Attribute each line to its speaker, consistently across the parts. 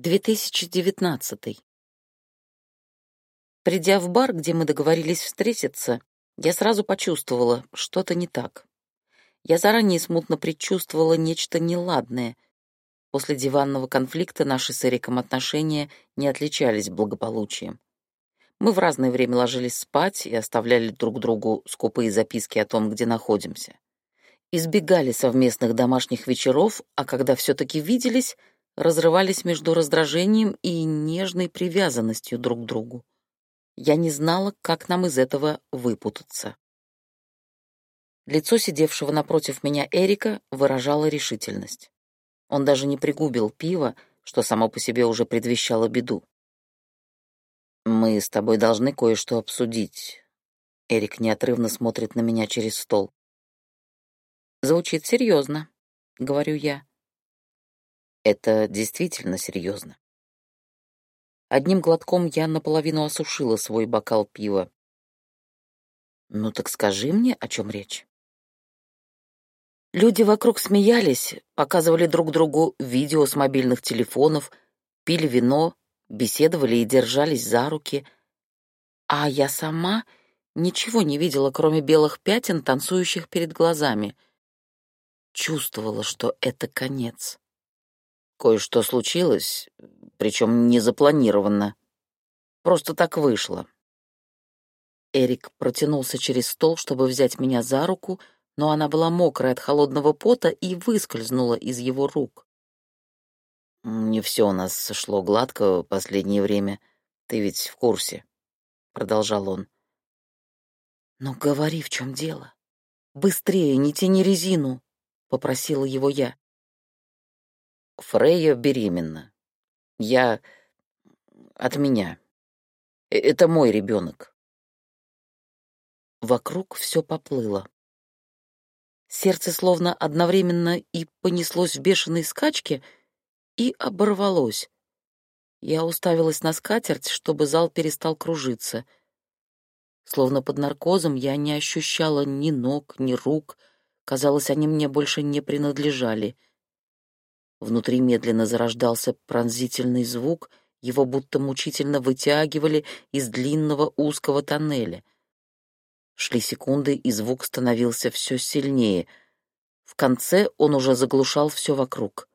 Speaker 1: 2019. Придя в бар, где мы договорились встретиться, я сразу почувствовала, что-то не так. Я заранее смутно предчувствовала нечто неладное. После диванного конфликта наши с Эриком отношения не отличались благополучием. Мы в разное время ложились спать и оставляли друг другу скупые записки о том, где находимся. Избегали совместных домашних вечеров, а когда все-таки виделись — разрывались между раздражением и нежной привязанностью друг к другу. Я не знала, как нам из этого выпутаться. Лицо сидевшего напротив меня Эрика выражало решительность. Он даже не пригубил пива, что само по себе уже предвещало беду. «Мы с тобой должны кое-что обсудить». Эрик неотрывно смотрит на меня через стол. «Звучит серьезно», — говорю я. Это действительно серьезно. Одним глотком я наполовину осушила свой бокал пива. «Ну так скажи мне, о чем речь?» Люди вокруг смеялись, показывали друг другу видео с мобильных телефонов, пили вино, беседовали и держались за руки. А я сама ничего не видела, кроме белых пятен, танцующих перед глазами. Чувствовала, что это конец. Кое-что случилось, причем не запланированно. Просто так вышло. Эрик протянулся через стол, чтобы взять меня за руку, но она была мокрая от холодного пота и выскользнула из его рук. «Не все у нас сошло гладко в последнее время. Ты ведь в курсе», — продолжал он. «Ну, говори, в чем дело. Быстрее, не тяни резину», — попросила его я. Фрейя беременна. Я... от меня. Э, это мой ребенок. Вокруг все поплыло. Сердце словно одновременно и понеслось в бешеной скачке, и оборвалось. Я уставилась на скатерть, чтобы зал перестал кружиться. Словно под наркозом я не ощущала ни ног, ни рук. Казалось, они мне больше не принадлежали — Внутри медленно зарождался пронзительный звук, его будто мучительно вытягивали из длинного узкого тоннеля. Шли секунды, и звук становился все сильнее. В конце он уже заглушал все вокруг.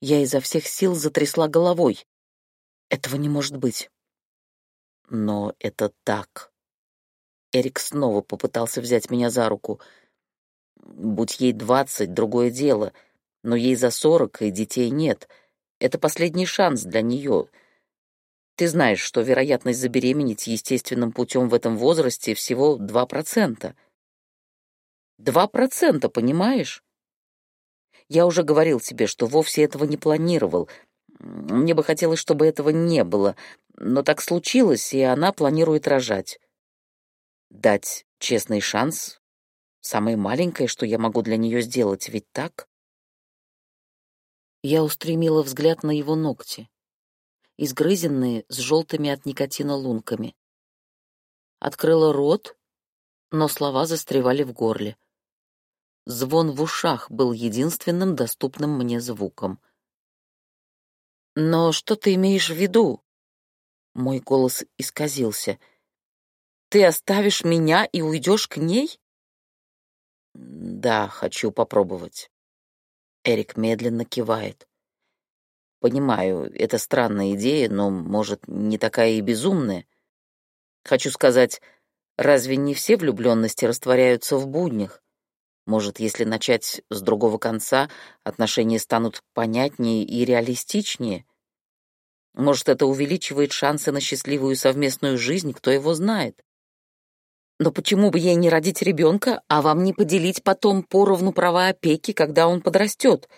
Speaker 1: Я изо всех сил затрясла головой. Этого не может быть. Но это так. Эрик снова попытался взять меня за руку. Будь ей двадцать, другое дело — но ей за сорок, и детей нет. Это последний шанс для нее. Ты знаешь, что вероятность забеременеть естественным путем в этом возрасте всего два процента. Два процента, понимаешь? Я уже говорил тебе, что вовсе этого не планировал. Мне бы хотелось, чтобы этого не было, но так случилось, и она планирует рожать. Дать честный шанс — самое маленькое, что я могу для нее сделать, ведь так? Я устремила взгляд на его ногти, изгрызенные с желтыми от никотина лунками. Открыла рот, но слова застревали в горле. Звон в ушах был единственным доступным мне звуком. «Но что ты имеешь в виду?» Мой голос исказился. «Ты оставишь меня и уйдешь к ней?» «Да, хочу попробовать». Эрик медленно кивает. Понимаю, это странная идея, но, может, не такая и безумная. Хочу сказать, разве не все влюбленности растворяются в буднях? Может, если начать с другого конца, отношения станут понятнее и реалистичнее? Может, это увеличивает шансы на счастливую совместную жизнь, кто его знает? Но почему бы ей не родить ребенка, а вам не поделить потом поровну права опеки, когда он подрастет?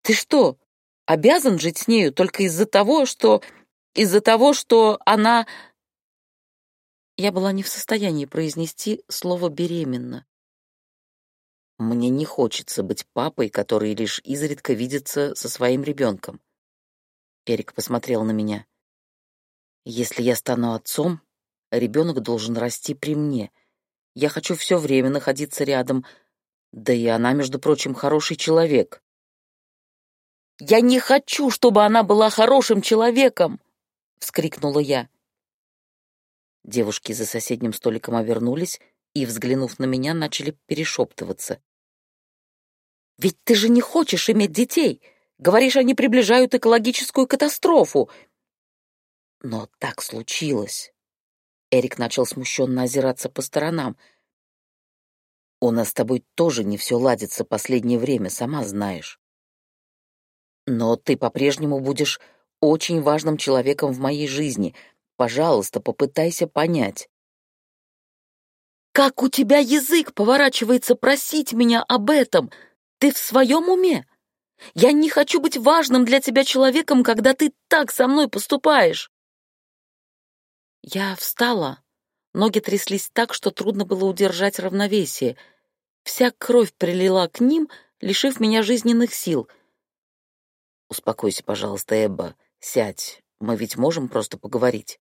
Speaker 1: Ты что, обязан жить с нею только из-за того, что... из-за того, что она... Я была не в состоянии произнести слово «беременна». Мне не хочется быть папой, который лишь изредка видится со своим ребенком. Эрик посмотрел на меня. Если я стану отцом, Ребенок должен расти при мне. Я хочу все время находиться рядом. Да и она, между прочим, хороший человек. «Я не хочу, чтобы она была хорошим человеком!» — вскрикнула я. Девушки за соседним столиком обернулись и, взглянув на меня, начали перешептываться. «Ведь ты же не хочешь иметь детей! Говоришь, они приближают экологическую катастрофу!» Но так случилось. Эрик начал смущенно озираться по сторонам. «У нас с тобой тоже не все ладится последнее время, сама знаешь. Но ты по-прежнему будешь очень важным человеком в моей жизни. Пожалуйста, попытайся понять. Как у тебя язык поворачивается просить меня об этом? Ты в своем уме? Я не хочу быть важным для тебя человеком, когда ты так со мной поступаешь. Я встала. Ноги тряслись так, что трудно было удержать равновесие. Вся кровь прилила к ним, лишив меня жизненных сил — «Успокойся, пожалуйста, Эбба. Сядь. Мы ведь можем просто поговорить».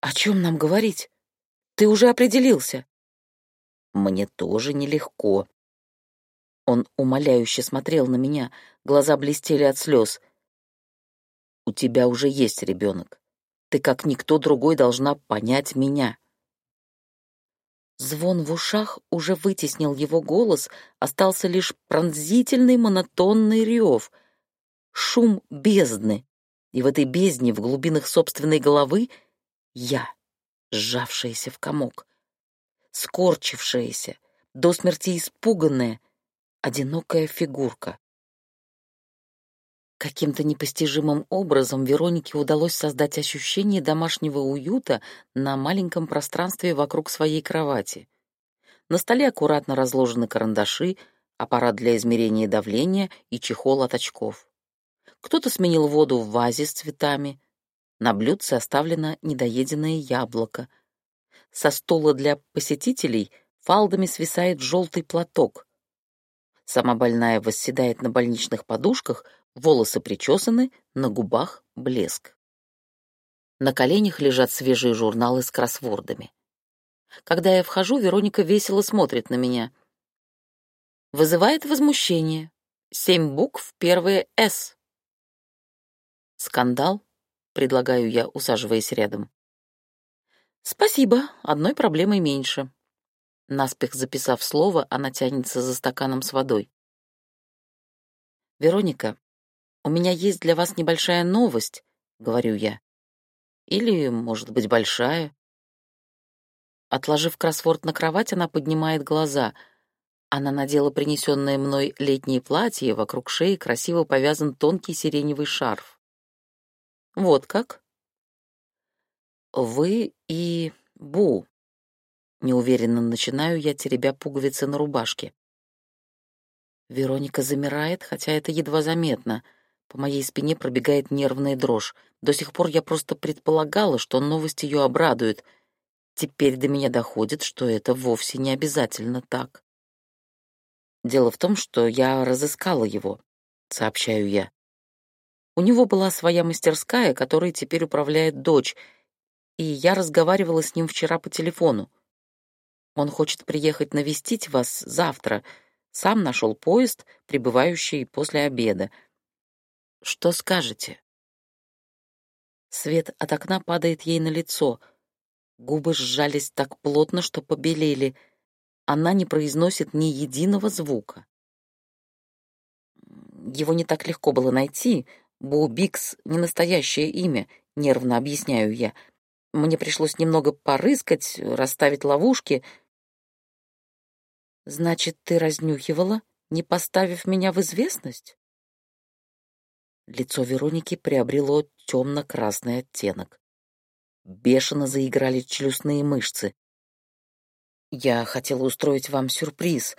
Speaker 1: «О чем нам говорить? Ты уже определился». «Мне тоже нелегко». Он умоляюще смотрел на меня, глаза блестели от слез. «У тебя уже есть ребенок. Ты, как никто другой, должна понять меня». Звон в ушах уже вытеснил его голос, остался лишь пронзительный монотонный рев — шум бездны, и в этой бездне, в глубинах собственной головы, я, сжавшаяся в комок, скорчившаяся, до смерти испуганная, одинокая фигурка. Каким-то непостижимым образом Веронике удалось создать ощущение домашнего уюта на маленьком пространстве вокруг своей кровати. На столе аккуратно разложены карандаши, аппарат для измерения давления и чехол от очков. Кто-то сменил воду в вазе с цветами. На блюдце оставлено недоеденное яблоко. Со стула для посетителей фалдами свисает желтый платок. Сама больная восседает на больничных подушках, волосы причесаны, на губах блеск. На коленях лежат свежие журналы с кроссвордами. Когда я вхожу, Вероника весело смотрит на меня. Вызывает возмущение. Семь букв, первые «С». «Скандал?» — предлагаю я, усаживаясь рядом. «Спасибо, одной проблемой меньше». Наспех записав слово, она тянется за стаканом с водой. «Вероника, у меня есть для вас небольшая новость», — говорю я. «Или, может быть, большая». Отложив кроссворд на кровать, она поднимает глаза. Она надела принесенное мной летнее платье, вокруг шеи красиво повязан тонкий сиреневый шарф. Вот как? Вы и Бу. Неуверенно начинаю я, теребя пуговицы на рубашке. Вероника замирает, хотя это едва заметно. По моей спине пробегает нервная дрожь. До сих пор я просто предполагала, что новость ее обрадует. Теперь до меня доходит, что это вовсе не обязательно так. Дело в том, что я разыскала его, сообщаю я. У него была своя мастерская, которой теперь управляет дочь, и я разговаривала с ним вчера по телефону. Он хочет приехать навестить вас завтра. Сам нашел поезд, прибывающий после обеда. Что скажете? Свет от окна падает ей на лицо. Губы сжались так плотно, что побелели. Она не произносит ни единого звука. Его не так легко было найти, Бо Бикс — не настоящее имя, нервно объясняю я. Мне пришлось немного порыскать, расставить ловушки. Значит, ты разнюхивала, не поставив меня в известность? Лицо Вероники приобрело темно-красный оттенок. Бешено заиграли челюстные мышцы. «Я хотела устроить вам сюрприз»,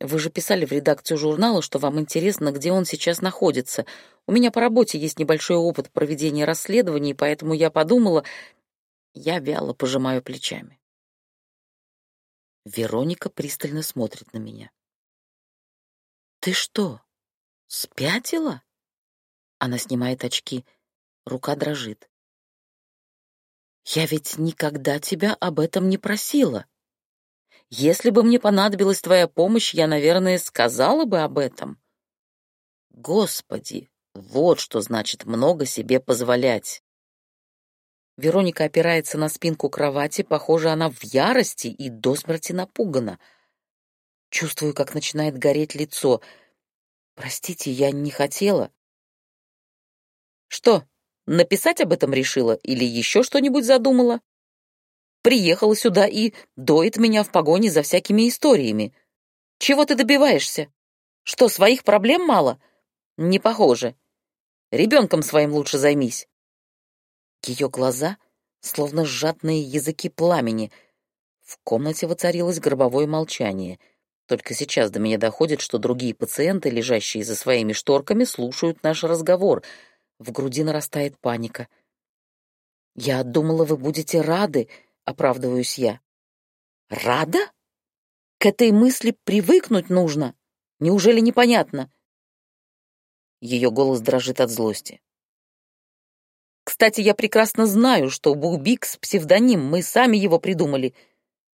Speaker 1: вы же писали в редакцию журнала, что вам интересно, где он сейчас находится. У меня по работе есть небольшой опыт проведения расследований, поэтому я подумала... Я вяло пожимаю плечами. Вероника пристально смотрит на меня. «Ты что, спятила?» Она снимает очки. Рука дрожит. «Я ведь никогда тебя об этом не просила». Если бы мне понадобилась твоя помощь, я, наверное, сказала бы об этом. Господи, вот что значит много себе позволять. Вероника опирается на спинку кровати, похоже, она в ярости и до смерти напугана. Чувствую, как начинает гореть лицо. Простите, я не хотела. Что, написать об этом решила или еще что-нибудь задумала? Приехала сюда и доит меня в погоне за всякими историями. Чего ты добиваешься? Что, своих проблем мало? Не похоже. Ребенком своим лучше займись. Ее глаза, словно сжатные языки пламени. В комнате воцарилось гробовое молчание. Только сейчас до меня доходит, что другие пациенты, лежащие за своими шторками, слушают наш разговор. В груди нарастает паника. «Я думала, вы будете рады», — оправдываюсь я. «Рада? К этой мысли привыкнуть нужно. Неужели непонятно?» Ее голос дрожит от злости. Кстати, я прекрасно знаю, что Бу Бикс — псевдоним, мы сами его придумали.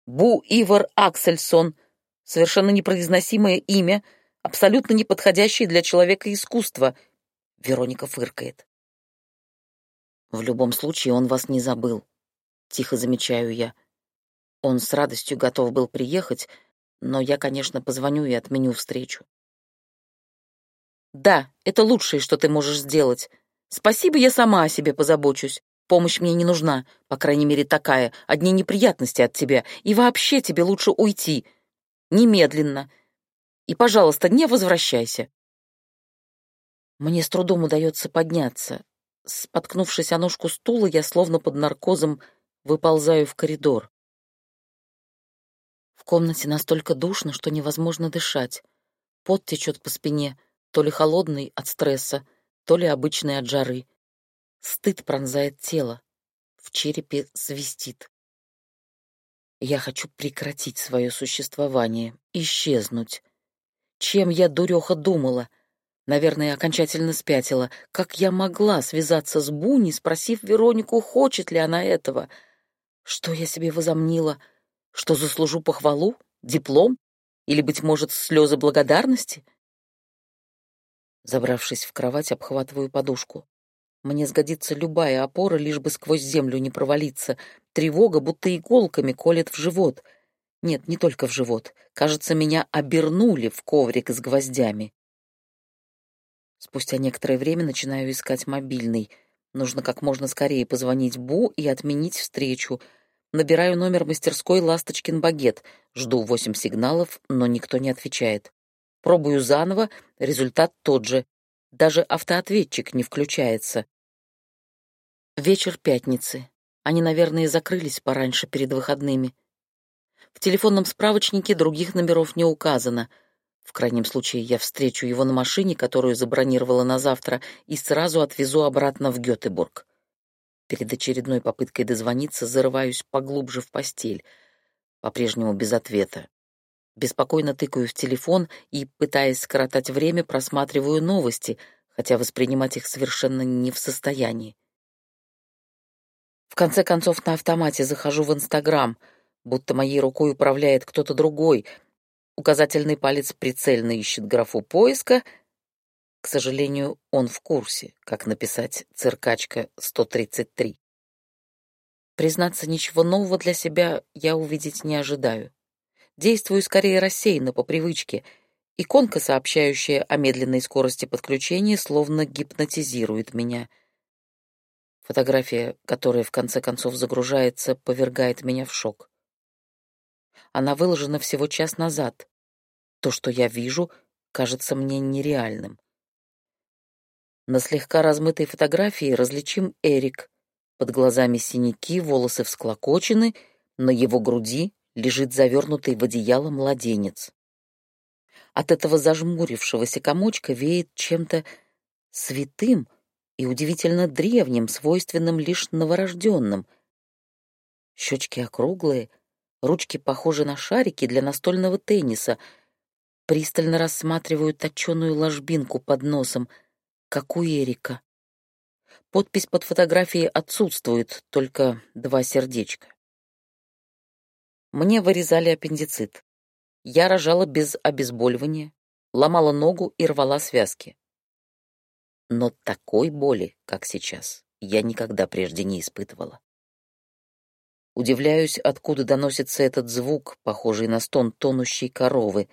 Speaker 1: Бу Ивар Аксельсон — совершенно непроизносимое имя, абсолютно неподходящее для человека искусства. Вероника фыркает. В любом случае он вас не забыл, тихо замечаю я. Он с радостью готов был приехать, но я, конечно, позвоню и отменю встречу. Да, это лучшее, что ты можешь сделать. Спасибо, я сама о себе позабочусь. Помощь мне не нужна, по крайней мере, такая. Одни неприятности от тебя. И вообще тебе лучше уйти. Немедленно. И, пожалуйста, не возвращайся. Мне с трудом удается подняться. Споткнувшись о ножку стула, я словно под наркозом выползаю в коридор. В комнате настолько душно, что невозможно дышать. Пот течет по спине, то ли холодный от стресса, то ли обычный от жары. Стыд пронзает тело, в черепе свистит. Я хочу прекратить свое существование, исчезнуть. Чем я, дуреха, думала? Наверное, окончательно спятила. Как я могла связаться с Буни, спросив Веронику, хочет ли она этого? Что я себе возомнила? Что заслужу похвалу? Диплом? Или, быть может, слезы благодарности? Забравшись в кровать, обхватываю подушку. Мне сгодится любая опора, лишь бы сквозь землю не провалиться. Тревога будто иголками колет в живот. Нет, не только в живот. Кажется, меня обернули в коврик с гвоздями. Спустя некоторое время начинаю искать мобильный. Нужно как можно скорее позвонить Бу и отменить встречу. Набираю номер мастерской «Ласточкин багет». Жду восемь сигналов, но никто не отвечает. Пробую заново, результат тот же. Даже автоответчик не включается. Вечер пятницы. Они, наверное, закрылись пораньше перед выходными. В телефонном справочнике других номеров не указано. В крайнем случае я встречу его на машине, которую забронировала на завтра, и сразу отвезу обратно в Гётеборг. Перед очередной попыткой дозвониться зарываюсь поглубже в постель, по-прежнему без ответа. Беспокойно тыкаю в телефон и, пытаясь скоротать время, просматриваю новости, хотя воспринимать их совершенно не в состоянии. В конце концов, на автомате захожу в Инстаграм, будто моей рукой управляет кто-то другой. Указательный палец прицельно ищет графу поиска. К сожалению, он в курсе, как написать «циркачка 133». Признаться, ничего нового для себя я увидеть не ожидаю. Действую скорее рассеянно, по привычке. Иконка, сообщающая о медленной скорости подключения, словно гипнотизирует меня. Фотография, которая в конце концов загружается, повергает меня в шок. Она выложена всего час назад. То, что я вижу, кажется мне нереальным. На слегка размытой фотографии различим Эрик. Под глазами синяки, волосы всклокочены, на его груди лежит завернутый в одеяло младенец. От этого зажмурившегося комочка веет чем-то святым и удивительно древним, свойственным лишь новорожденным. Щечки округлые, ручки похожи на шарики для настольного тенниса, пристально рассматривают точеную ложбинку под носом, как у Эрика. Подпись под фотографией отсутствует, только два сердечка. Мне вырезали аппендицит. Я рожала без обезболивания, ломала ногу и рвала связки. Но такой боли, как сейчас, я никогда прежде не испытывала. Удивляюсь, откуда доносится этот звук, похожий на стон тонущей коровы.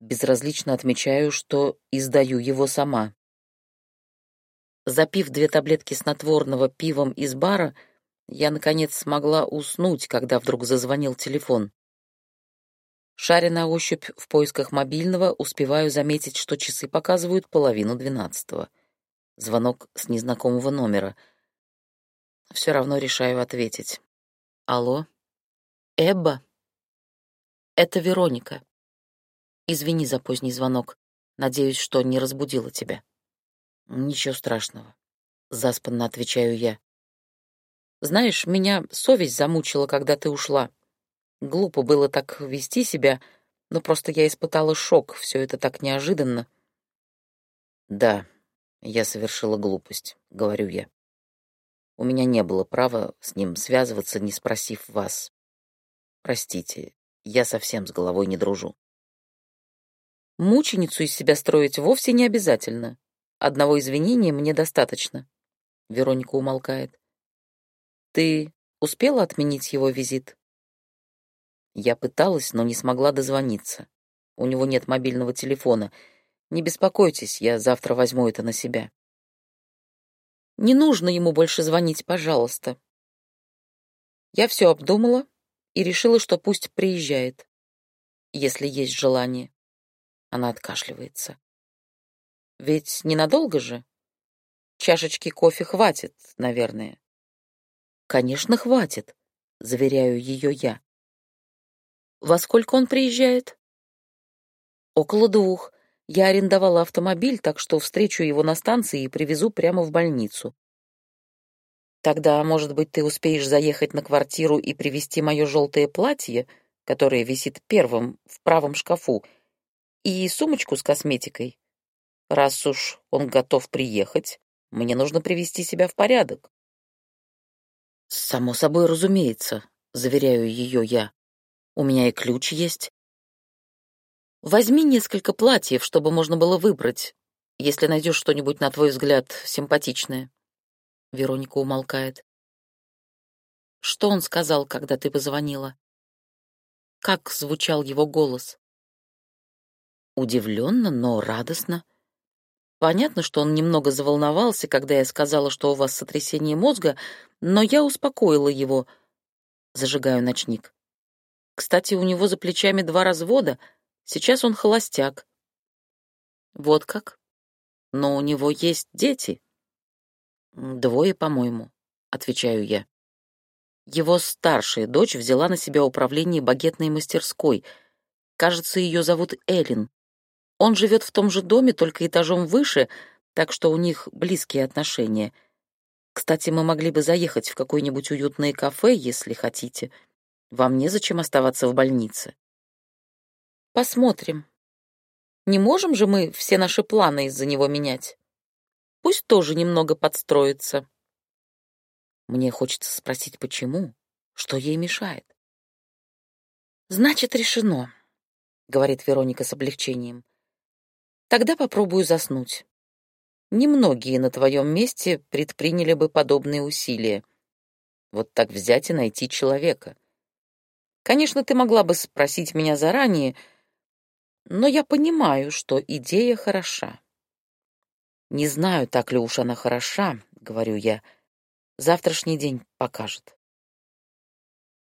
Speaker 1: Безразлично отмечаю, что издаю его сама. Запив две таблетки снотворного пивом из бара, я, наконец, смогла уснуть, когда вдруг зазвонил телефон. Шаря на ощупь в поисках мобильного, успеваю заметить, что часы показывают половину двенадцатого. Звонок с незнакомого номера. Все равно решаю ответить. Алло? Эбба? Это Вероника. Извини за поздний звонок. Надеюсь, что не разбудила тебя. Ничего страшного. Заспанно отвечаю я. Знаешь, меня совесть замучила, когда ты ушла. Глупо было так вести себя, но просто я испытала шок, все это так неожиданно. Да, я совершила глупость, говорю я. У меня не было права с ним связываться, не спросив вас. Простите, я совсем с головой не дружу. Мученицу из себя строить вовсе не обязательно. Одного извинения мне достаточно. Вероника умолкает. Ты успела отменить его визит? Я пыталась, но не смогла дозвониться. У него нет мобильного телефона. Не беспокойтесь, я завтра возьму это на себя. Не нужно ему больше звонить, пожалуйста. Я все обдумала и решила, что пусть приезжает, если есть желание. Она откашливается. Ведь ненадолго же. Чашечки кофе хватит, наверное. Конечно, хватит, заверяю ее я. Во сколько он приезжает? Около двух. Я арендовала автомобиль, так что встречу его на станции и привезу прямо в больницу. Тогда, может быть, ты успеешь заехать на квартиру и привезти мое желтое платье, которое висит первым в правом шкафу, и сумочку с косметикой. Раз уж он готов приехать, мне нужно привести себя в порядок. Само собой разумеется, заверяю ее я. У меня и ключ есть. Возьми несколько платьев, чтобы можно было выбрать, если найдешь что-нибудь, на твой взгляд, симпатичное. Вероника умолкает. Что он сказал, когда ты позвонила? Как звучал его голос? Удивленно, но радостно. Понятно, что он немного заволновался, когда я сказала, что у вас сотрясение мозга, но я успокоила его. Зажигаю ночник. Кстати, у него за плечами два развода, сейчас он холостяк. Вот как? Но у него есть дети. Двое, по-моему, отвечаю я. Его старшая дочь взяла на себя управление багетной мастерской. Кажется, ее зовут Элин. Он живет в том же доме, только этажом выше, так что у них близкие отношения. Кстати, мы могли бы заехать в какое-нибудь уютное кафе, если хотите. Вам незачем оставаться в больнице. Посмотрим. Не можем же мы все наши планы из-за него менять. Пусть тоже немного подстроится. Мне хочется спросить, почему, что ей мешает. Значит, решено, говорит Вероника с облегчением. Тогда попробую заснуть. Немногие на твоем месте предприняли бы подобные усилия. Вот так взять и найти человека. Конечно, ты могла бы спросить меня заранее, но я понимаю, что идея хороша. Не знаю, так ли уж она хороша, говорю я. Завтрашний день покажет.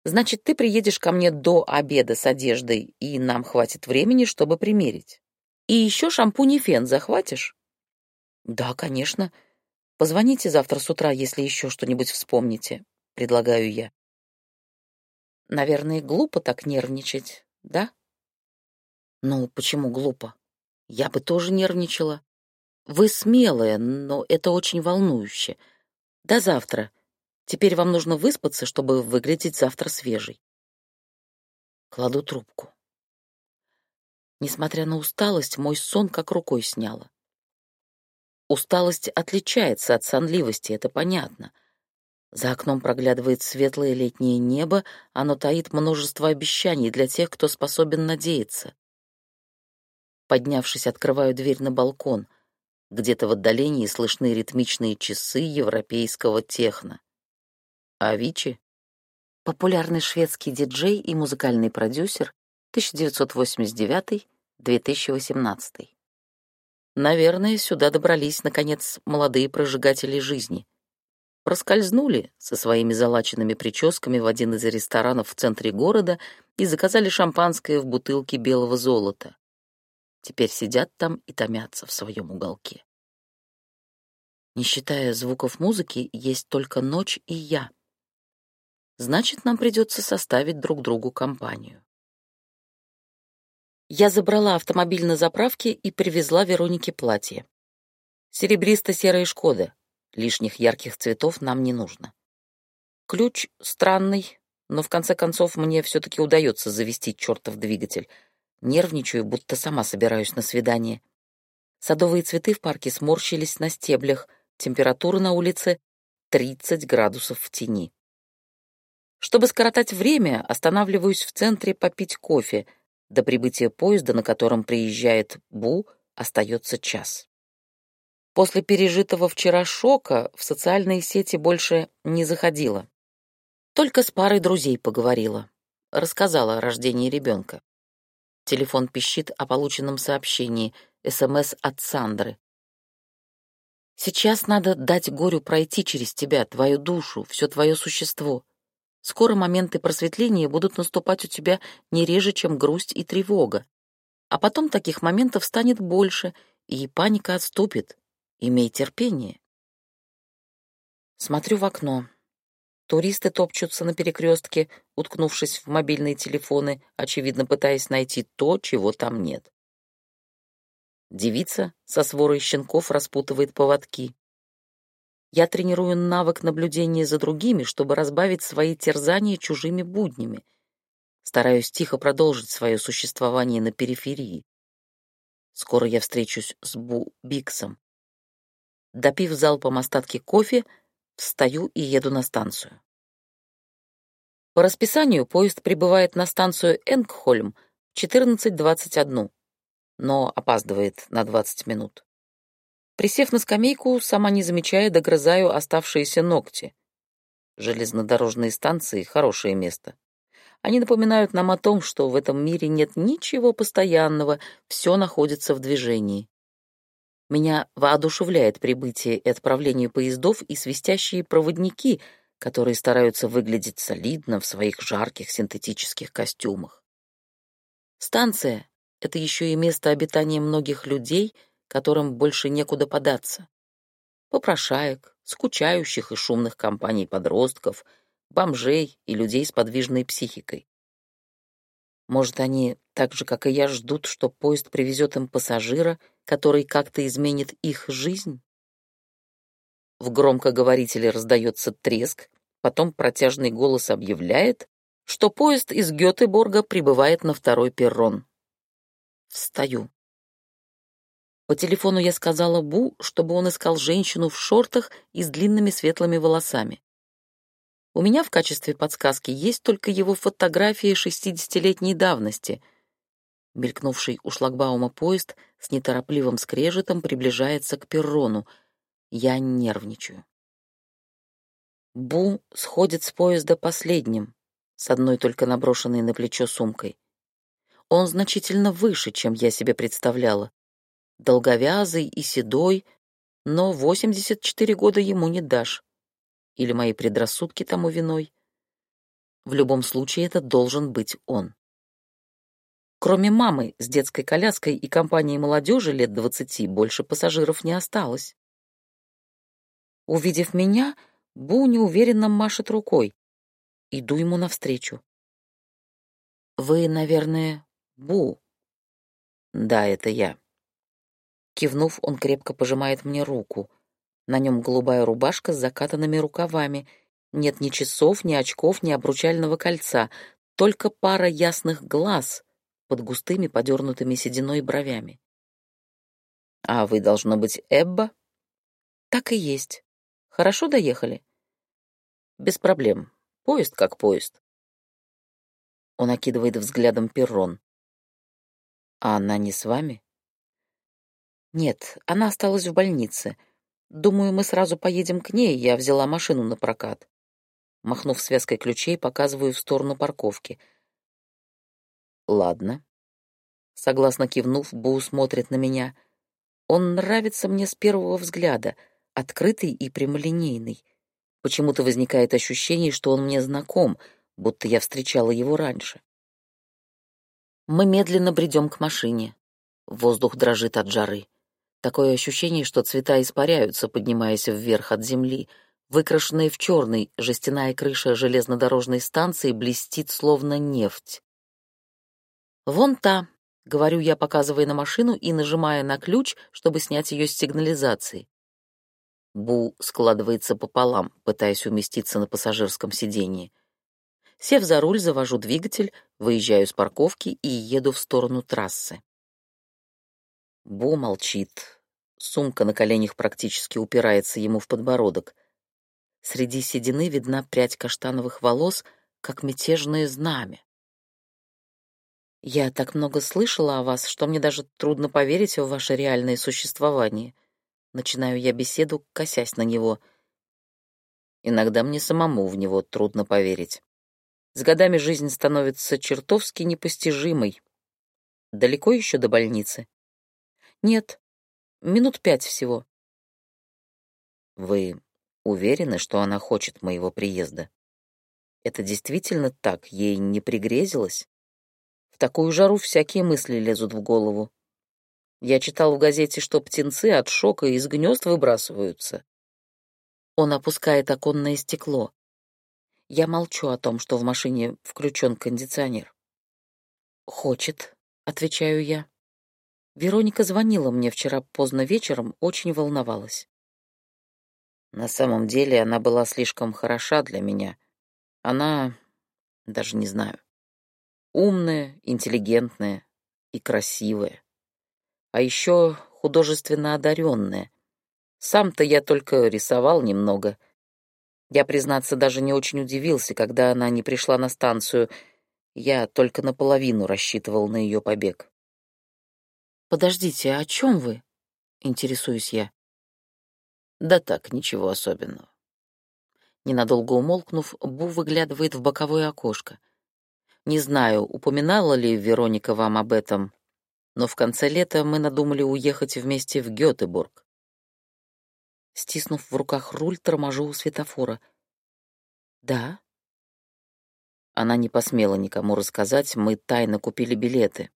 Speaker 1: Значит, ты приедешь ко мне до обеда с одеждой, и нам хватит времени, чтобы примерить. И еще шампунь и фен захватишь? Да, конечно. Позвоните завтра с утра, если еще что-нибудь вспомните, предлагаю я. Наверное, глупо так нервничать, да? Ну, почему глупо? Я бы тоже нервничала. Вы смелая, но это очень волнующе. До завтра. Теперь вам нужно выспаться, чтобы выглядеть завтра свежей. Кладу трубку. Несмотря на усталость, мой сон как рукой сняло. Усталость отличается от сонливости, это понятно — за окном проглядывает светлое летнее небо, оно таит множество обещаний для тех, кто способен надеяться. Поднявшись, открываю дверь на балкон. Где-то в отдалении слышны ритмичные часы европейского техно. Авичи — популярный шведский диджей и музыкальный продюсер 1989-2018. Наверное, сюда добрались, наконец, молодые прожигатели жизни. Проскользнули со своими залаченными прическами в один из ресторанов в центре города и заказали шампанское в бутылке белого золота теперь сидят там и томятся в своем уголке. Не считая звуков музыки, есть только ночь и я. Значит, нам придется составить друг другу компанию. Я забрала автомобиль на заправке и привезла Веронике платье. Серебристо-серая «Шкода». Лишних ярких цветов нам не нужно. Ключ странный, но в конце концов мне все-таки удается завести чертов двигатель — Нервничаю, будто сама собираюсь на свидание. Садовые цветы в парке сморщились на стеблях, температура на улице 30 градусов в тени. Чтобы скоротать время, останавливаюсь в центре попить кофе. До прибытия поезда, на котором приезжает Бу, остается час. После пережитого вчера шока в социальные сети больше не заходила. Только с парой друзей поговорила. Рассказала о рождении ребенка. Телефон пищит о полученном сообщении, СМС от Сандры. Сейчас надо дать горю пройти через тебя, твою душу, все твое существо. Скоро моменты просветления будут наступать у тебя не реже, чем грусть и тревога. А потом таких моментов станет больше, и паника отступит. Имей терпение. Смотрю в окно. Туристы топчутся на перекрестке, уткнувшись в мобильные телефоны, очевидно пытаясь найти то, чего там нет. Девица со сворой щенков распутывает поводки. Я тренирую навык наблюдения за другими, чтобы разбавить свои терзания чужими буднями. Стараюсь тихо продолжить свое существование на периферии. Скоро я встречусь с Бу Биксом. Допив залпом остатки кофе, Встаю и еду на станцию. По расписанию поезд прибывает на станцию Энгхольм в 14.21, но опаздывает на 20 минут. Присев на скамейку, сама не замечая, догрызаю оставшиеся ногти. Железнодорожные станции — хорошее место. Они напоминают нам о том, что в этом мире нет ничего постоянного, все находится в движении. Меня воодушевляет прибытие и отправление поездов и свистящие проводники, которые стараются выглядеть солидно в своих жарких синтетических костюмах. Станция — это еще и место обитания многих людей, которым больше некуда податься. Попрошаек, скучающих и шумных компаний подростков, бомжей и людей с подвижной психикой. Может, они, так же, как и я, ждут, что поезд привезет им пассажира — который как-то изменит их жизнь? В громкоговорителе раздается треск, потом протяжный голос объявляет, что поезд из Гетеборга прибывает на второй перрон. Встаю. По телефону я сказала Бу, чтобы он искал женщину в шортах и с длинными светлыми волосами. У меня в качестве подсказки есть только его фотографии шестидесятилетней давности — Мелькнувший у шлагбаума поезд с неторопливым скрежетом приближается к перрону. Я нервничаю. Бу сходит с поезда последним, с одной только наброшенной на плечо сумкой. Он значительно выше, чем я себе представляла. Долговязый и седой, но 84 года ему не дашь. Или мои предрассудки тому виной. В любом случае, это должен быть он. Кроме мамы с детской коляской и компании молодежи лет двадцати, больше пассажиров не осталось. Увидев меня, Бу неуверенно машет рукой. Иду ему навстречу. «Вы, наверное, Бу?» «Да, это я». Кивнув, он крепко пожимает мне руку. На нем голубая рубашка с закатанными рукавами. Нет ни часов, ни очков, ни обручального кольца, только пара ясных глаз, под густыми, подернутыми сединой бровями. «А вы, должно быть, Эбба?» «Так и есть. Хорошо доехали?» «Без проблем. Поезд как поезд». Он окидывает взглядом перрон. «А она не с вами?» Нет, она осталась в больнице. Думаю, мы сразу поедем к ней, я взяла машину на прокат. Махнув связкой ключей, показываю в сторону парковки. Ладно. Согласно кивнув, Бу смотрит на меня. Он нравится мне с первого взгляда, открытый и прямолинейный. Почему-то возникает ощущение, что он мне знаком, будто я встречала его раньше. Мы медленно бредем к машине. Воздух дрожит от жары. Такое ощущение, что цвета испаряются, поднимаясь вверх от земли. Выкрашенная в черный, жестяная крыша железнодорожной станции блестит, словно нефть. «Вон та», — говорю я, показывая на машину и нажимая на ключ, чтобы снять ее с сигнализации. Бу складывается пополам, пытаясь уместиться на пассажирском сиденье. Сев за руль, завожу двигатель, выезжаю с парковки и еду в сторону трассы. Бу молчит. Сумка на коленях практически упирается ему в подбородок. Среди седины видна прядь каштановых волос, как мятежное знамя. Я так много слышала о вас, что мне даже трудно поверить в ваше реальное существование. Начинаю я беседу, косясь на него. Иногда мне самому в него трудно поверить. С годами жизнь становится чертовски непостижимой. Далеко еще до больницы? Нет, минут пять всего. Вы уверены, что она хочет моего приезда? Это действительно так, ей не пригрезилось? В такую жару всякие мысли лезут в голову. Я читал в газете, что птенцы от шока из гнезд выбрасываются. Он опускает оконное стекло. Я молчу о том, что в машине включен кондиционер. «Хочет», — отвечаю я. Вероника звонила мне вчера поздно вечером, очень волновалась. На самом деле она была слишком хороша для меня. Она, даже не знаю, умная, интеллигентная и красивая. А еще художественно одаренная. Сам-то я только рисовал немного. Я, признаться, даже не очень удивился, когда она не пришла на станцию. Я только наполовину рассчитывал на ее побег. «Подождите, о чем вы?» — интересуюсь я. «Да так, ничего особенного». Ненадолго умолкнув, Бу выглядывает в боковое окошко. Не знаю, упоминала ли Вероника вам об этом, но в конце лета мы надумали уехать вместе в Гётеборг. Стиснув в руках руль, торможу у светофора. «Да?» Она не посмела никому рассказать, мы тайно купили билеты.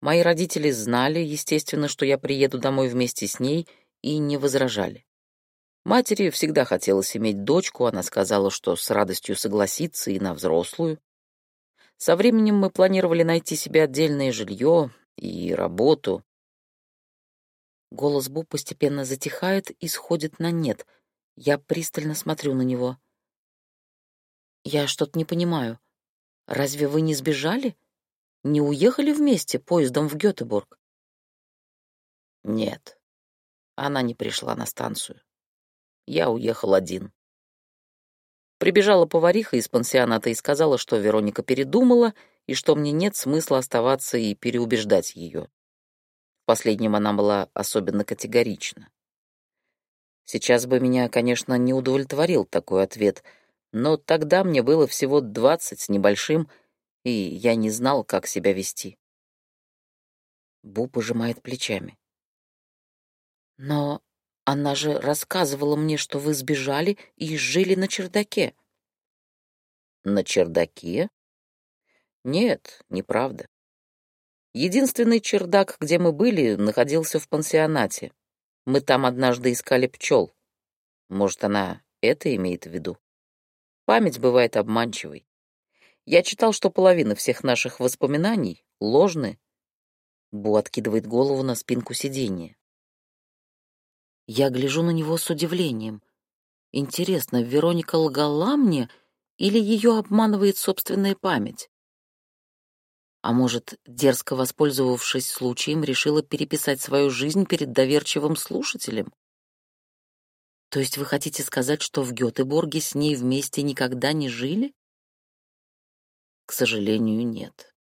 Speaker 1: Мои родители знали, естественно, что я приеду домой вместе с ней, и не возражали. Матери всегда хотелось иметь дочку, она сказала, что с радостью согласится и на взрослую. Со временем мы планировали найти себе отдельное жилье и работу. Голос Бу постепенно затихает и сходит на нет. Я пристально смотрю на него. «Я что-то не понимаю. Разве вы не сбежали?» Не уехали вместе поездом в Гётеборг? Нет, она не пришла на станцию. Я уехал один. Прибежала повариха из пансионата и сказала, что Вероника передумала и что мне нет смысла оставаться и переубеждать ее. В последнем она была особенно категорична. Сейчас бы меня, конечно, не удовлетворил такой ответ, но тогда мне было всего двадцать с небольшим, и я не знал, как себя вести. Бу пожимает плечами. Но она же рассказывала мне, что вы сбежали и жили на чердаке. На чердаке? Нет, неправда. Единственный чердак, где мы были, находился в пансионате. Мы там однажды искали пчел. Может, она это имеет в виду? Память бывает обманчивой. Я читал, что половина всех наших воспоминаний ложны. Бу откидывает голову на спинку сиденья. Я гляжу на него с удивлением. Интересно, Вероника лгала мне или ее обманывает собственная память? А может, дерзко воспользовавшись случаем, решила переписать свою жизнь перед доверчивым слушателем? То есть вы хотите сказать, что в Гётеборге с ней вместе никогда не жили? К сожалению, нет.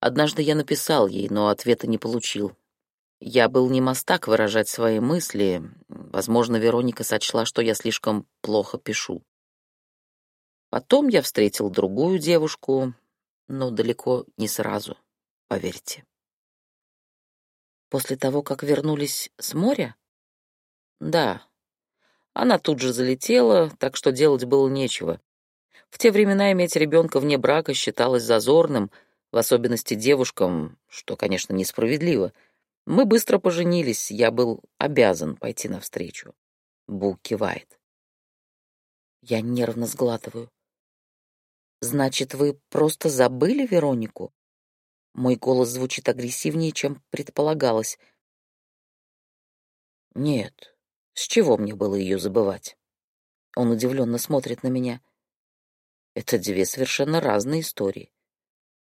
Speaker 1: Однажды я написал ей, но ответа не получил. Я был не мастак выражать свои мысли. Возможно, Вероника сочла, что я слишком плохо пишу. Потом я встретил другую девушку, но далеко не сразу, поверьте. После того, как вернулись с моря? Да. Она тут же залетела, так что делать было нечего. В те времена иметь ребенка вне брака считалось зазорным, в особенности девушкам, что, конечно, несправедливо. Мы быстро поженились, я был обязан пойти навстречу. Бу кивает. Я нервно сглатываю. Значит, вы просто забыли Веронику? Мой голос звучит агрессивнее, чем предполагалось. Нет, с чего мне было ее забывать? Он удивленно смотрит на меня. Это две совершенно разные истории.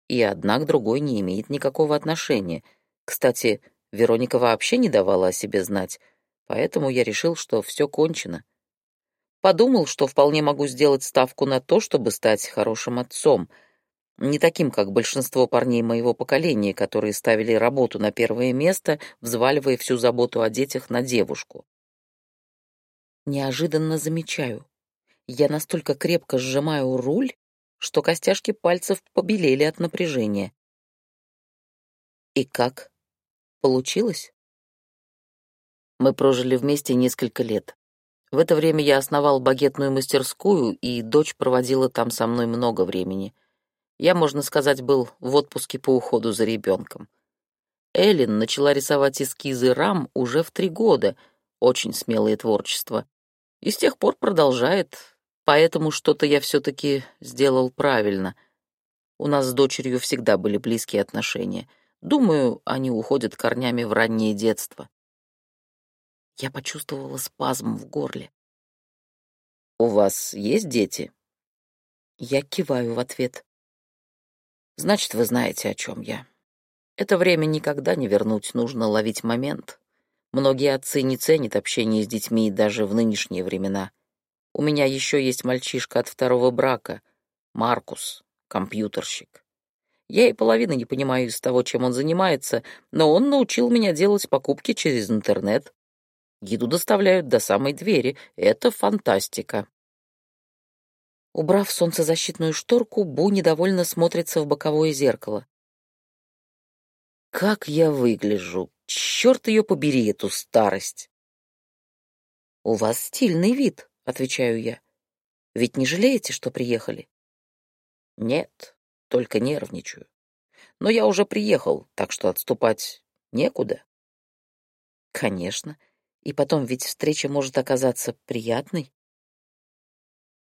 Speaker 1: И одна к другой не имеет никакого отношения. Кстати, Вероника вообще не давала о себе знать, поэтому я решил, что все кончено. Подумал, что вполне могу сделать ставку на то, чтобы стать хорошим отцом, не таким, как большинство парней моего поколения, которые ставили работу на первое место, взваливая всю заботу о детях на девушку. Неожиданно замечаю, я настолько крепко сжимаю руль, что костяшки пальцев побелели от напряжения. И как? Получилось? Мы прожили вместе несколько лет. В это время я основал багетную мастерскую, и дочь проводила там со мной много времени. Я, можно сказать, был в отпуске по уходу за ребенком. Эллен начала рисовать эскизы рам уже в три года, очень смелое творчество, и с тех пор продолжает, Поэтому что-то я все-таки сделал правильно. У нас с дочерью всегда были близкие отношения. Думаю, они уходят корнями в раннее детство. Я почувствовала спазм в горле. «У вас есть дети?» Я киваю в ответ. «Значит, вы знаете, о чем я. Это время никогда не вернуть, нужно ловить момент. Многие отцы не ценят общение с детьми даже в нынешние времена. У меня еще есть мальчишка от второго брака, Маркус, компьютерщик. Я и половины не понимаю из того, чем он занимается, но он научил меня делать покупки через интернет. Еду доставляют до самой двери. Это фантастика. Убрав солнцезащитную шторку, Бу недовольно смотрится в боковое зеркало. «Как я выгляжу! Черт ее побери, эту старость!» «У вас стильный вид», отвечаю я. Ведь не жалеете, что приехали? Нет, только нервничаю. Но я уже приехал, так что отступать некуда. Конечно. И потом ведь встреча может оказаться приятной.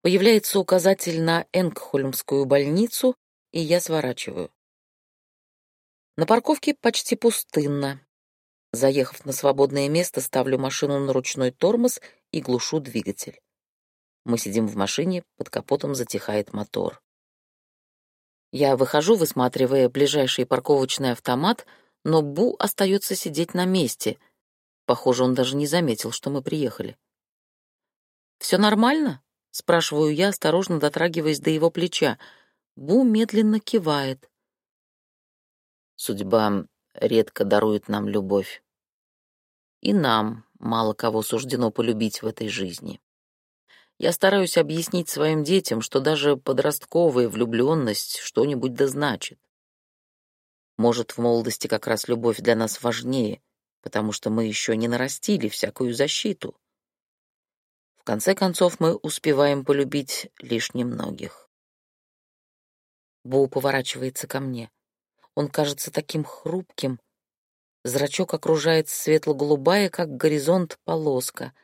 Speaker 1: Появляется указатель на Энгхольмскую больницу, и я сворачиваю. На парковке почти пустынно. Заехав на свободное место, ставлю машину на ручной тормоз и глушу двигатель. Мы сидим в машине, под капотом затихает мотор. Я выхожу, высматривая ближайший парковочный автомат, но Бу остается сидеть на месте. Похоже, он даже не заметил, что мы приехали. «Все нормально?» — спрашиваю я, осторожно дотрагиваясь до его плеча. Бу медленно кивает. Судьба редко дарует нам любовь. И нам мало кого суждено полюбить в этой жизни. Я стараюсь объяснить своим детям, что даже подростковая влюбленность что-нибудь да значит. Может, в молодости как раз любовь для нас важнее, потому что мы еще не нарастили всякую защиту. В конце концов, мы успеваем полюбить лишь немногих. Бу поворачивается ко мне. Он кажется таким хрупким. Зрачок окружает светло-голубая, как горизонт, полоска.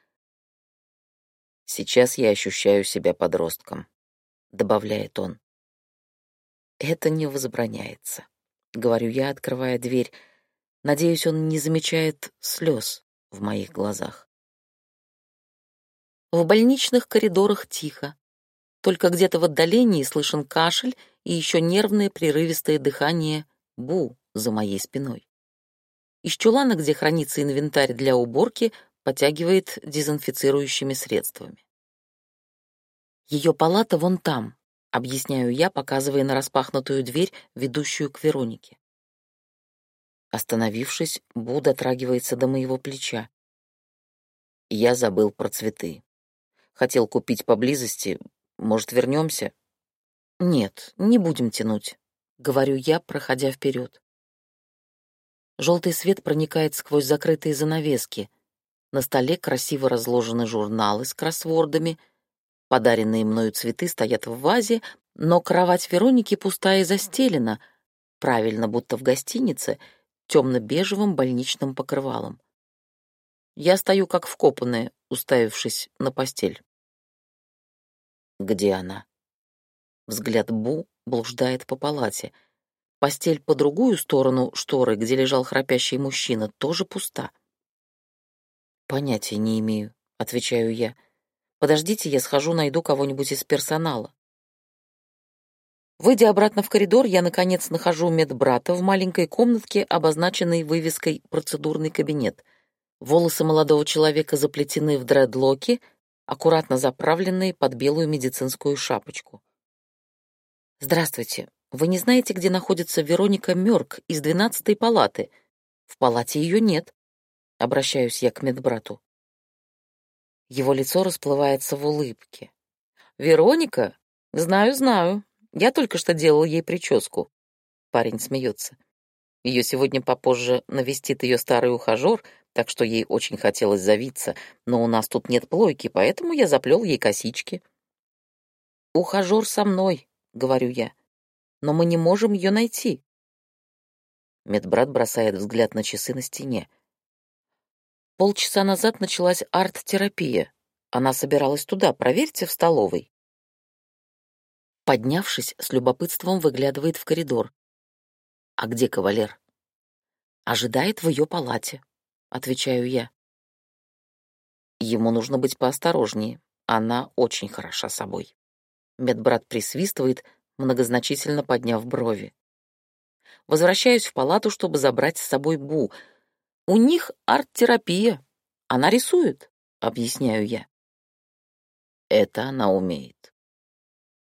Speaker 1: «Сейчас я ощущаю себя подростком», — добавляет он. «Это не возбраняется», — говорю я, открывая дверь. Надеюсь, он не замечает слез в моих глазах. В больничных коридорах тихо. Только где-то в отдалении слышен кашель и еще нервное прерывистое дыхание Бу за моей спиной. Из чулана, где хранится инвентарь для уборки, потягивает дезинфицирующими средствами. Ее палата вон там, объясняю я, показывая на распахнутую дверь, ведущую к Веронике. Остановившись, Бу дотрагивается до моего плеча. Я забыл про цветы. Хотел купить поблизости. Может, вернемся? Нет, не будем тянуть, говорю я, проходя вперед. Желтый свет проникает сквозь закрытые занавески. На столе красиво разложены журналы с кроссвордами. Подаренные мною цветы стоят в вазе, но кровать Вероники пустая и застелена, правильно, будто в гостинице, темно-бежевым больничным покрывалом. Я стою как вкопанная, уставившись на постель. Где она? Взгляд Бу блуждает по палате. Постель по другую сторону шторы, где лежал храпящий мужчина, тоже пуста. Понятия не имею, отвечаю я. Подождите, я схожу, найду кого-нибудь из персонала. Выйдя обратно в коридор, я, наконец, нахожу медбрата в маленькой комнатке, обозначенной вывеской «Процедурный кабинет». Волосы молодого человека заплетены в дредлоки, аккуратно заправленные под белую медицинскую шапочку. «Здравствуйте. Вы не знаете, где находится Вероника Мёрк из двенадцатой палаты? В палате ее нет». Обращаюсь я к медбрату. Его лицо расплывается в улыбке. «Вероника? Знаю, знаю. Я только что делал ей прическу. Парень смеется. Ее сегодня попозже навестит ее старый ухажер, так что ей очень хотелось завиться, но у нас тут нет плойки, поэтому я заплел ей косички. «Ухажер со мной», — говорю я, — «но мы не можем ее найти». Медбрат бросает взгляд на часы на стене. Полчаса назад началась арт-терапия. Она собиралась туда, проверьте в столовой. Поднявшись, с любопытством выглядывает в коридор. «А где кавалер?» «Ожидает в ее палате», — отвечаю я. Ему нужно быть поосторожнее. Она очень хороша собой. Медбрат присвистывает, многозначительно подняв брови. Возвращаюсь в палату, чтобы забрать с собой Бу. У них арт-терапия. Она рисует, объясняю я. Это она умеет.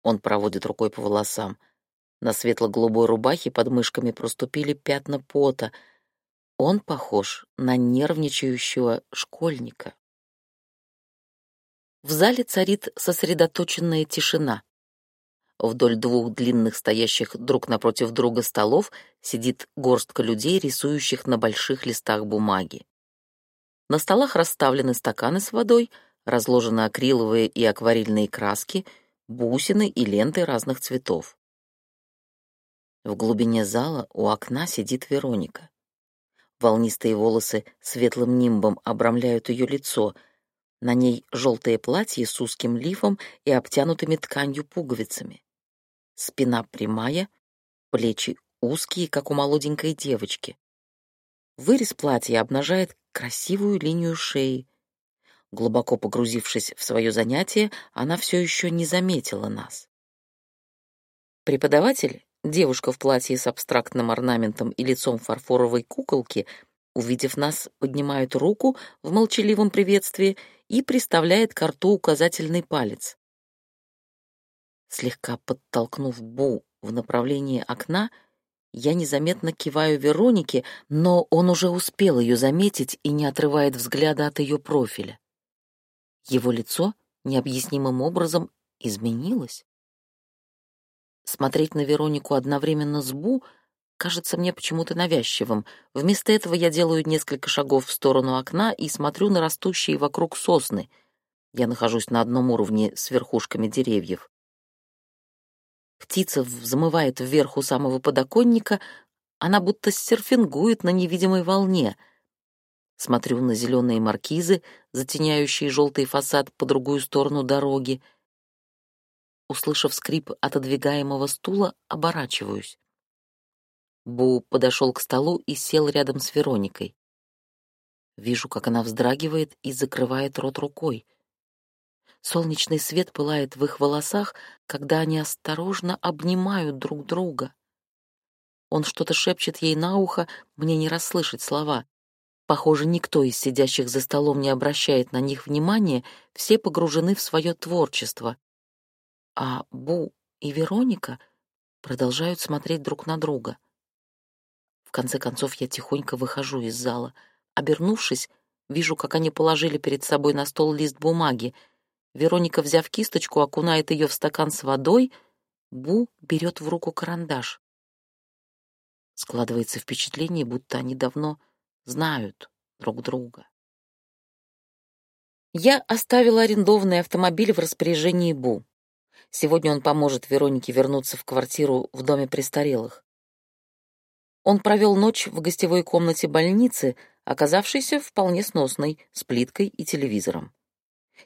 Speaker 1: Он проводит рукой по волосам. На светло-голубой рубахе под мышками проступили пятна пота. Он похож на нервничающего школьника. В зале царит сосредоточенная тишина. Вдоль двух длинных стоящих друг напротив друга столов сидит горстка людей, рисующих на больших листах бумаги. На столах расставлены стаканы с водой, разложены акриловые и акварельные краски — бусины и ленты разных цветов. В глубине зала у окна сидит Вероника. Волнистые волосы светлым нимбом обрамляют ее лицо. На ней желтое платье с узким лифом и обтянутыми тканью пуговицами. Спина прямая, плечи узкие, как у молоденькой девочки. Вырез платья обнажает красивую линию шеи, Глубоко погрузившись в свое занятие, она все еще не заметила нас. Преподаватель, девушка в платье с абстрактным орнаментом и лицом фарфоровой куколки, увидев нас, поднимает руку в молчаливом приветствии и приставляет к рту указательный палец. Слегка подтолкнув Бу в направлении окна, я незаметно киваю Веронике, но он уже успел ее заметить и не отрывает взгляда от ее профиля. Его лицо необъяснимым образом изменилось. Смотреть на Веронику одновременно с Бу кажется мне почему-то навязчивым. Вместо этого я делаю несколько шагов в сторону окна и смотрю на растущие вокруг сосны. Я нахожусь на одном уровне с верхушками деревьев. Птица взмывает вверх у самого подоконника, она будто серфингует на невидимой волне — Смотрю на зеленые маркизы, затеняющие желтый фасад по другую сторону дороги. Услышав скрип отодвигаемого стула, оборачиваюсь. Бу подошел к столу и сел рядом с Вероникой. Вижу, как она вздрагивает и закрывает рот рукой. Солнечный свет пылает в их волосах, когда они осторожно обнимают друг друга. Он что-то шепчет ей на ухо, мне не расслышать слова. Похоже, никто из сидящих за столом не обращает на них внимания, все погружены в свое творчество. А Бу и Вероника продолжают смотреть друг на друга. В конце концов я тихонько выхожу из зала. Обернувшись, вижу, как они положили перед собой на стол лист бумаги. Вероника, взяв кисточку, окунает ее в стакан с водой. Бу берет в руку карандаш. Складывается впечатление, будто они давно знают друг друга. Я оставила арендованный автомобиль в распоряжении Бу. Сегодня он поможет Веронике вернуться в квартиру в доме престарелых. Он провел ночь в гостевой комнате больницы, оказавшейся вполне сносной, с плиткой и телевизором.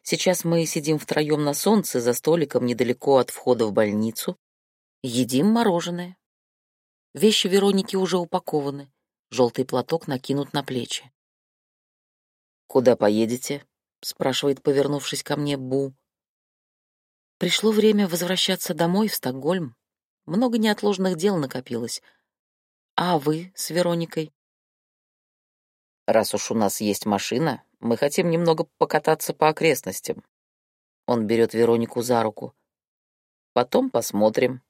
Speaker 1: Сейчас мы сидим втроем на солнце за столиком недалеко от входа в больницу, едим мороженое. Вещи Вероники уже упакованы, желтый платок накинут на плечи. «Куда поедете?» — спрашивает, повернувшись ко мне, Бу. Пришло время возвращаться домой, в Стокгольм. Много неотложных дел накопилось. А вы с Вероникой? Раз уж у нас есть машина, мы хотим немного покататься по окрестностям. Он берет Веронику за руку. Потом посмотрим.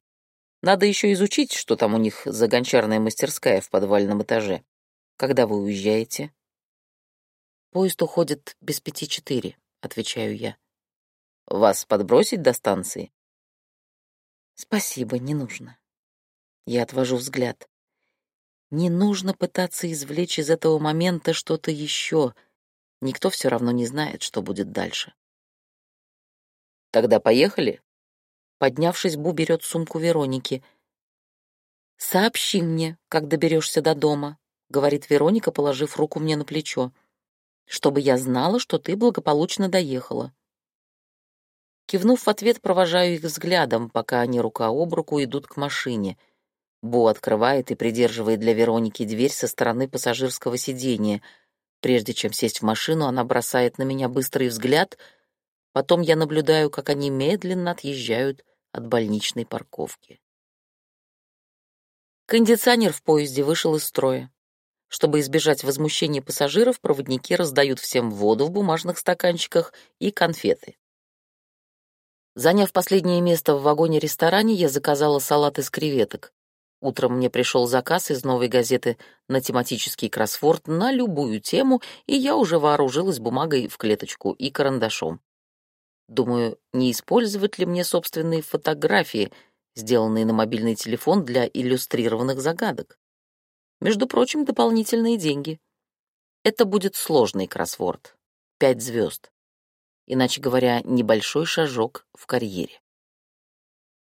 Speaker 1: Надо еще изучить, что там у них за гончарная мастерская в подвальном этаже. Когда вы уезжаете? Поезд уходит без пяти четыре, отвечаю я. Вас подбросить до станции? Спасибо, не нужно. Я отвожу взгляд. Не нужно пытаться извлечь из этого момента что-то еще. Никто все равно не знает, что будет дальше. Тогда поехали? Поднявшись, Бу берет сумку Вероники. «Сообщи мне, как доберешься до дома», — говорит Вероника, положив руку мне на плечо, «чтобы я знала, что ты благополучно доехала». Кивнув в ответ, провожаю их взглядом, пока они рука об руку идут к машине. Бо открывает и придерживает для Вероники дверь со стороны пассажирского сиденья. Прежде чем сесть в машину, она бросает на меня быстрый взгляд. Потом я наблюдаю, как они медленно отъезжают от больничной парковки. Кондиционер в поезде вышел из строя. Чтобы избежать возмущения пассажиров, проводники раздают всем воду в бумажных стаканчиках и конфеты. Заняв последнее место в вагоне-ресторане, я заказала салат из креветок. Утром мне пришел заказ из новой газеты на тематический кроссворд на любую тему, и я уже вооружилась бумагой в клеточку и карандашом. Думаю, не использовать ли мне собственные фотографии, сделанные на мобильный телефон для иллюстрированных загадок. Между прочим, дополнительные деньги. Это будет сложный кроссворд. Пять звезд иначе говоря, небольшой шажок в карьере.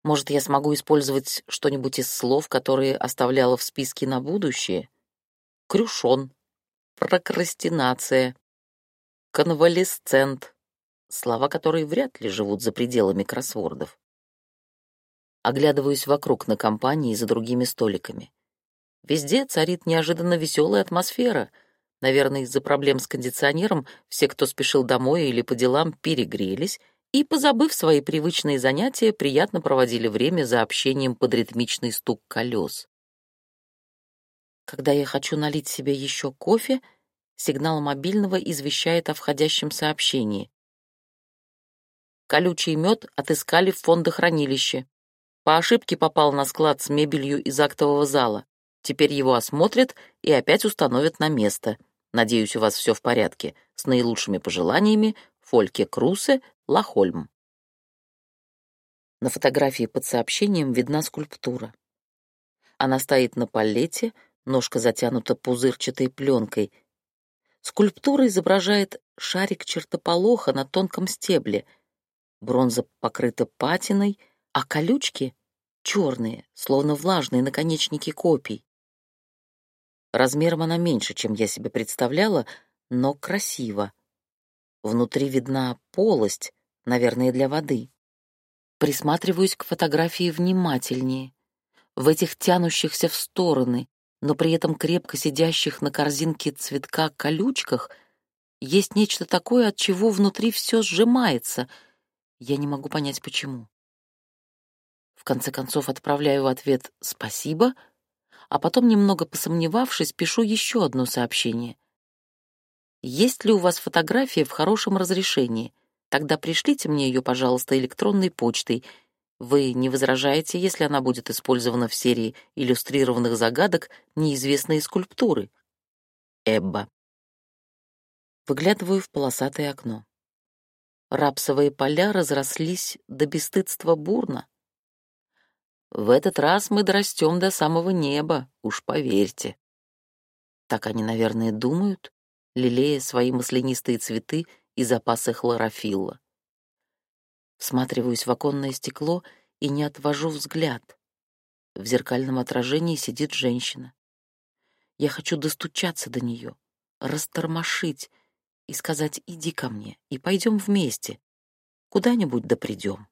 Speaker 1: Может, я смогу использовать что-нибудь из слов, которые оставляла в списке на будущее? Крюшон, прокрастинация, конвалесцент. Слова, которые вряд ли живут за пределами кроссвордов. Оглядываюсь вокруг на компании за другими столиками. Везде царит неожиданно веселая атмосфера — Наверное, из-за проблем с кондиционером все, кто спешил домой или по делам, перегрелись и, позабыв свои привычные занятия, приятно проводили время за общением под ритмичный стук колес. Когда я хочу налить себе еще кофе, сигнал мобильного извещает о входящем сообщении. Колючий мед отыскали в фондохранилище. По ошибке попал на склад с мебелью из актового зала. Теперь его осмотрят и опять установят на место. Надеюсь, у вас все в порядке. С наилучшими пожеланиями, Фольке Крусе, Лахольм. На фотографии под сообщением видна скульптура. Она стоит на палете, ножка затянута пузырчатой пленкой. Скульптура изображает шарик чертополоха на тонком стебле. Бронза покрыта патиной, а колючки — черные, словно влажные наконечники копий. Размером она меньше, чем я себе представляла, но красиво. Внутри видна полость, наверное, для воды. Присматриваюсь к фотографии внимательнее. В этих тянущихся в стороны, но при этом крепко сидящих на корзинке цветка колючках есть нечто такое, от чего внутри все сжимается. Я не могу понять, почему. В конце концов отправляю в ответ «спасибо», а потом, немного посомневавшись, пишу еще одно сообщение. «Есть ли у вас фотография в хорошем разрешении? Тогда пришлите мне ее, пожалуйста, электронной почтой. Вы не возражаете, если она будет использована в серии иллюстрированных загадок неизвестные скульптуры? Эбба. Выглядываю в полосатое окно. Рапсовые поля разрослись до бесстыдства бурно. В этот раз мы дорастем до самого неба, уж поверьте. Так они, наверное, думают, лелея свои маслянистые цветы и запасы хлорофилла. Всматриваюсь в оконное стекло и не отвожу взгляд. В зеркальном отражении сидит женщина. Я хочу достучаться до нее, растормошить и сказать «иди ко мне» и пойдем вместе. Куда-нибудь да придем.